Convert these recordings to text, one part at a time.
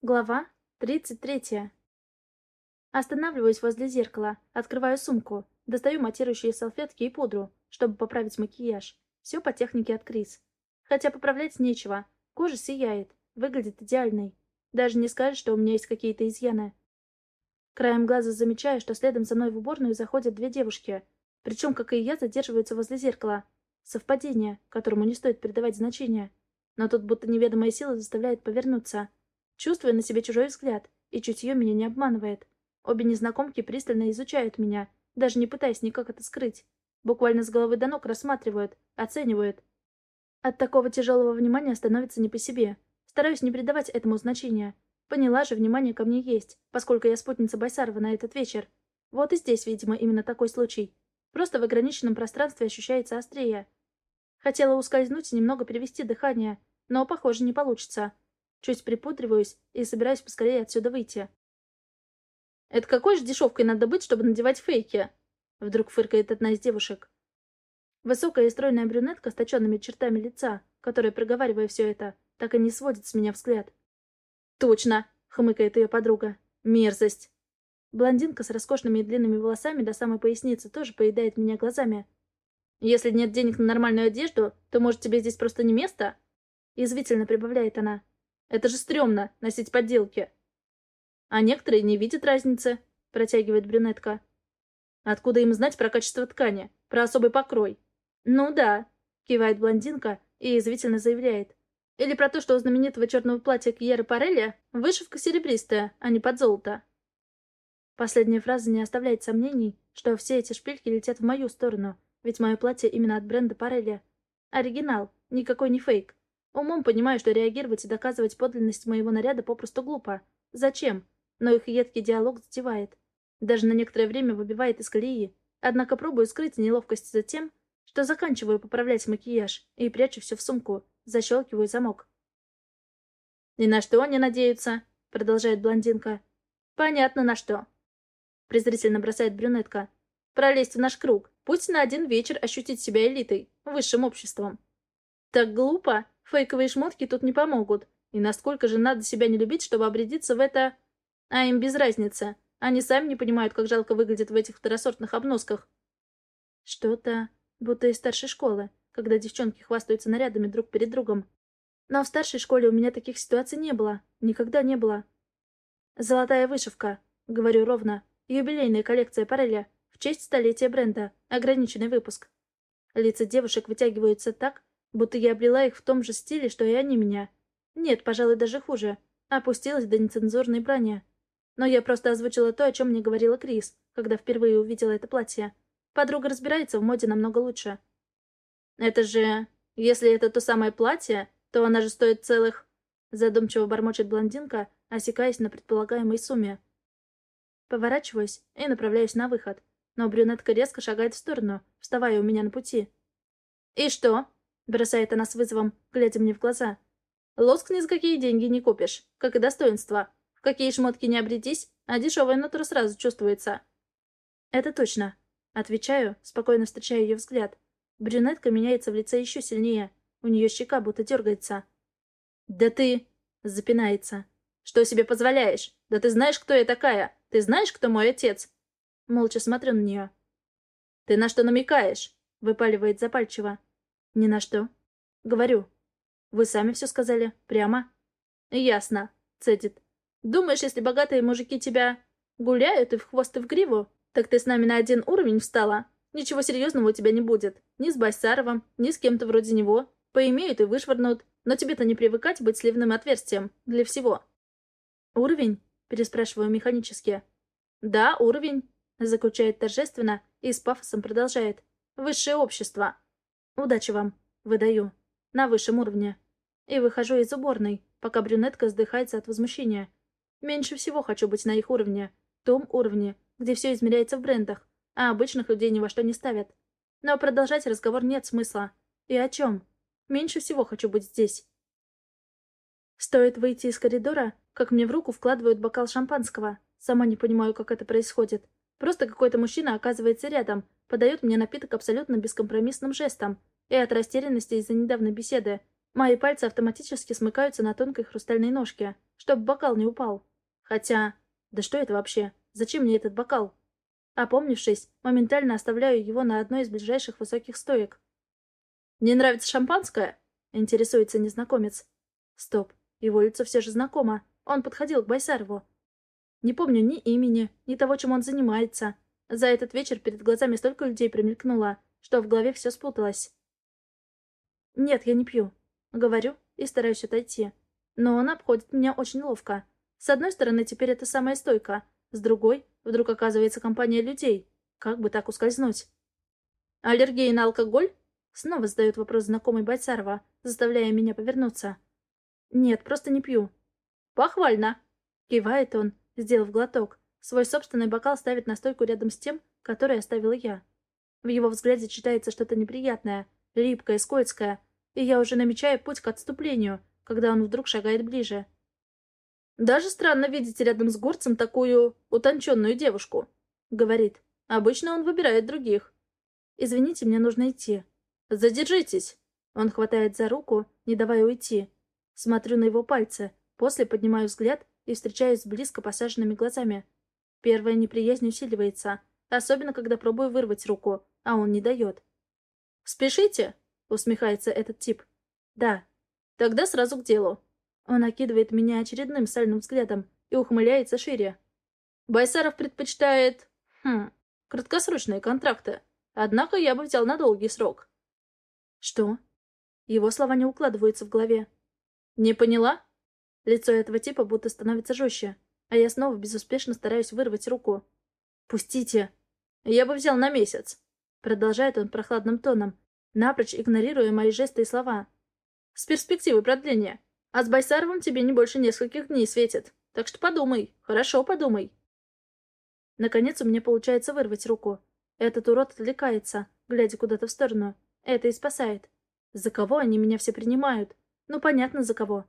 Глава 33. Останавливаюсь возле зеркала, открываю сумку, достаю матирующие салфетки и пудру, чтобы поправить макияж. Все по технике от Крис. Хотя поправлять нечего. Кожа сияет, выглядит идеальной. Даже не скажешь, что у меня есть какие-то изъяны. Краем глаза замечаю, что следом за мной в уборную заходят две девушки. Причем, как и я, задерживаются возле зеркала. Совпадение, которому не стоит придавать значения. Но тут будто неведомая сила заставляет повернуться. Чувствую на себе чужой взгляд, и чутье меня не обманывает. Обе незнакомки пристально изучают меня, даже не пытаясь никак это скрыть. Буквально с головы до ног рассматривают, оценивают. От такого тяжелого внимания становится не по себе. Стараюсь не придавать этому значения. Поняла же, внимание ко мне есть, поскольку я спутница Байсарова на этот вечер. Вот и здесь, видимо, именно такой случай. Просто в ограниченном пространстве ощущается острее. Хотела ускользнуть и немного перевести дыхание, но, похоже, не получится. Чуть припудриваюсь и собираюсь поскорее отсюда выйти. «Это какой же дешевкой надо быть, чтобы надевать фейки?» Вдруг фыркает одна из девушек. Высокая и стройная брюнетка с точенными чертами лица, которая, проговаривая все это, так и не сводит с меня взгляд. «Точно!» — хмыкает ее подруга. «Мерзость!» Блондинка с роскошными и длинными волосами до самой поясницы тоже поедает меня глазами. «Если нет денег на нормальную одежду, то, может, тебе здесь просто не место?» Язвительно прибавляет она. Это же стрёмно, носить подделки. А некоторые не видят разницы, протягивает брюнетка. Откуда им знать про качество ткани, про особый покрой? Ну да, кивает блондинка и язвительно заявляет. Или про то, что у знаменитого черного платья Кьеры Парелли вышивка серебристая, а не под золото. Последняя фраза не оставляет сомнений, что все эти шпильки летят в мою сторону, ведь мое платье именно от бренда Парелли. Оригинал, никакой не фейк. Умом понимаю, что реагировать и доказывать подлинность моего наряда попросту глупо. Зачем? Но их едкий диалог затевает. Даже на некоторое время выбивает из колеи. Однако пробую скрыть неловкость за тем, что заканчиваю поправлять макияж и прячу все в сумку, защелкиваю замок. «Ни на что не надеются», — продолжает блондинка. «Понятно, на что». Презрительно бросает брюнетка. «Пролезть в наш круг, пусть на один вечер ощутить себя элитой, высшим обществом». «Так глупо», Фейковые шмотки тут не помогут. И насколько же надо себя не любить, чтобы обрядиться в это... А им без разницы. Они сами не понимают, как жалко выглядят в этих второсортных обносках. Что-то будто из старшей школы, когда девчонки хвастаются нарядами друг перед другом. Но в старшей школе у меня таких ситуаций не было. Никогда не было. «Золотая вышивка», — говорю ровно. Юбилейная коллекция Пареля. В честь столетия бренда. Ограниченный выпуск. Лица девушек вытягиваются так, Будто я облила их в том же стиле, что и они меня. Нет, пожалуй, даже хуже. Опустилась до нецензурной брани. Но я просто озвучила то, о чем мне говорила Крис, когда впервые увидела это платье. Подруга разбирается в моде намного лучше. «Это же... Если это то самое платье, то она же стоит целых...» Задумчиво бормочет блондинка, осекаясь на предполагаемой сумме. Поворачиваюсь и направляюсь на выход, но брюнетка резко шагает в сторону, вставая у меня на пути. «И что?» Бросает она с вызовом, глядя мне в глаза. Лоск ни за какие деньги не купишь, как и достоинство. В какие шмотки не обретись, а дешевая натура сразу чувствуется. Это точно. Отвечаю, спокойно встречая ее взгляд. Брюнетка меняется в лице еще сильнее. У нее щека будто дергается. «Да ты...» — запинается. «Что себе позволяешь? Да ты знаешь, кто я такая? Ты знаешь, кто мой отец?» Молча смотрю на нее. «Ты на что намекаешь?» — выпаливает запальчиво. «Ни на что». «Говорю». «Вы сами все сказали. Прямо». «Ясно», — цедит. «Думаешь, если богатые мужики тебя гуляют и в хвост и в гриву, так ты с нами на один уровень встала? Ничего серьезного у тебя не будет. Ни с Байсаровым, ни с кем-то вроде него. Поимеют и вышвырнут. Но тебе-то не привыкать быть сливным отверстием. Для всего». «Уровень?» — переспрашиваю механически. «Да, уровень», — заключает торжественно и с пафосом продолжает. «Высшее общество». «Удачи вам!» Выдаю. На высшем уровне. И выхожу из уборной, пока брюнетка вздыхается от возмущения. Меньше всего хочу быть на их уровне. Том уровне, где все измеряется в брендах, а обычных людей ни во что не ставят. Но продолжать разговор нет смысла. И о чем? Меньше всего хочу быть здесь. Стоит выйти из коридора, как мне в руку вкладывают бокал шампанского. Сама не понимаю, как это происходит. Просто какой-то мужчина оказывается рядом, подает мне напиток абсолютно бескомпромиссным жестом, и от растерянности из-за недавней беседы мои пальцы автоматически смыкаются на тонкой хрустальной ножке, чтобы бокал не упал. Хотя... Да что это вообще? Зачем мне этот бокал? Опомнившись, моментально оставляю его на одной из ближайших высоких стоек. «Не нравится шампанское?» — интересуется незнакомец. Стоп, его лицо все же знакомо. Он подходил к Байсарову. Не помню ни имени, ни того, чем он занимается. За этот вечер перед глазами столько людей промелькнуло, что в голове все спуталось. «Нет, я не пью», — говорю и стараюсь отойти. Но он обходит меня очень ловко. С одной стороны, теперь это самая стойка, с другой, вдруг оказывается компания людей. Как бы так ускользнуть? «Аллергия на алкоголь?» Снова задает вопрос знакомый Байцарова, заставляя меня повернуться. «Нет, просто не пью». «Похвально!» Кивает он, сделав глоток. Свой собственный бокал ставит на стойку рядом с тем, который оставила я. В его взгляде читается что-то неприятное, липкое, скользкое, и я уже намечаю путь к отступлению, когда он вдруг шагает ближе. «Даже странно видеть рядом с горцем такую утонченную девушку», — говорит. «Обычно он выбирает других». «Извините, мне нужно идти». «Задержитесь!» Он хватает за руку, не давая уйти. Смотрю на его пальцы, после поднимаю взгляд и встречаюсь с близко посаженными глазами. Первая неприязнь усиливается, особенно когда пробую вырвать руку, а он не дает. «Спешите!» — усмехается этот тип. «Да». «Тогда сразу к делу». Он окидывает меня очередным сальным взглядом и ухмыляется шире. Байсаров предпочитает... Хм... Краткосрочные контракты. Однако я бы взял на долгий срок. Что? Его слова не укладываются в голове. Не поняла? Лицо этого типа будто становится жестче, а я снова безуспешно стараюсь вырвать руку. «Пустите!» «Я бы взял на месяц», — продолжает он прохладным тоном, напрочь игнорируя мои жесты и слова. «С перспективой продления. А с Байсаровым тебе не больше нескольких дней светит. Так что подумай, хорошо подумай. Наконец у меня получается вырвать руку. Этот урод отвлекается, глядя куда-то в сторону. Это и спасает. За кого они меня все принимают? Ну, понятно, за кого.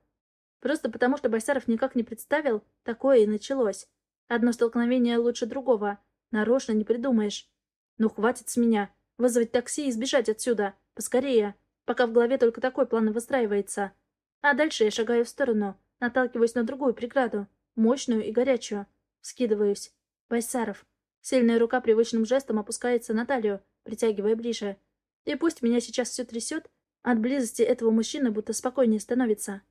Просто потому, что Байсаров никак не представил, такое и началось. Одно столкновение лучше другого. Нарочно не придумаешь. Ну, хватит с меня. Вызвать такси и сбежать отсюда. Поскорее. Пока в голове только такой план выстраивается. А дальше я шагаю в сторону, наталкиваюсь на другую преграду, мощную и горячую. Скидываюсь. Байсаров. Сильная рука привычным жестом опускается на талию, притягивая ближе. И пусть меня сейчас все трясет, от близости этого мужчины будто спокойнее становится.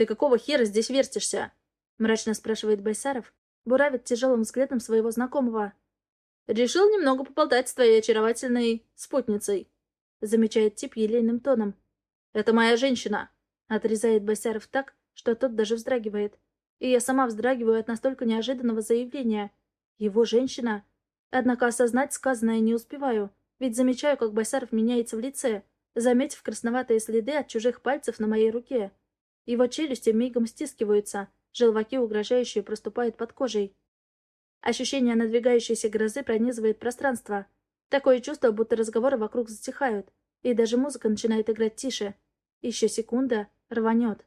«Ты какого хера здесь вертишься?» — мрачно спрашивает Байсаров, буравит тяжелым взглядом своего знакомого. «Решил немного поболтать с твоей очаровательной спутницей», — замечает тип елейным тоном. «Это моя женщина», Отрезает Басяров так, что тот даже вздрагивает. И я сама вздрагиваю от настолько неожиданного заявления. Его женщина. Однако осознать сказанное не успеваю, ведь замечаю, как Басяров меняется в лице, заметив красноватые следы от чужих пальцев на моей руке. Его челюсти мигом стискиваются, желваки угрожающие проступают под кожей. Ощущение надвигающейся грозы пронизывает пространство. Такое чувство, будто разговоры вокруг затихают, и даже музыка начинает играть тише. Еще секунда, рванет.